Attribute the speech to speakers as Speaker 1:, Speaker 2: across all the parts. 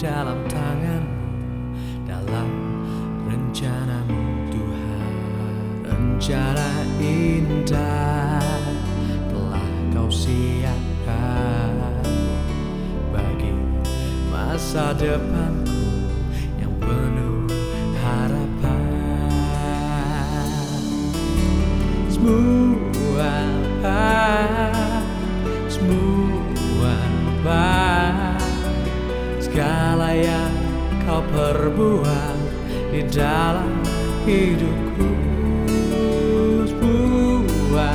Speaker 1: dalam tanganmu dalam rencanamu Tuhan. Rencana indah telah kau siapkan. Bagi masa depanku yang penuh harapan segala yang kau perbuat di dalam hidupku. Semua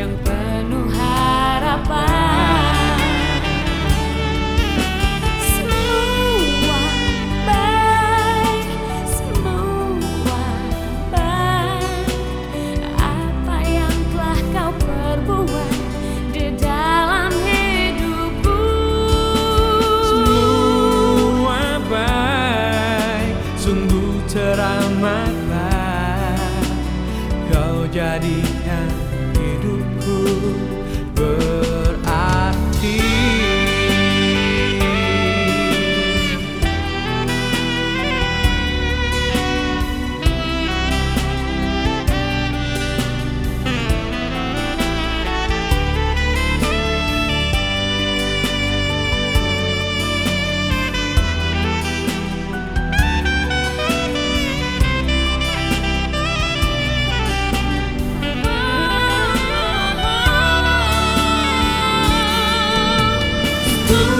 Speaker 2: yang penuh harapan. Semua
Speaker 1: Ooh.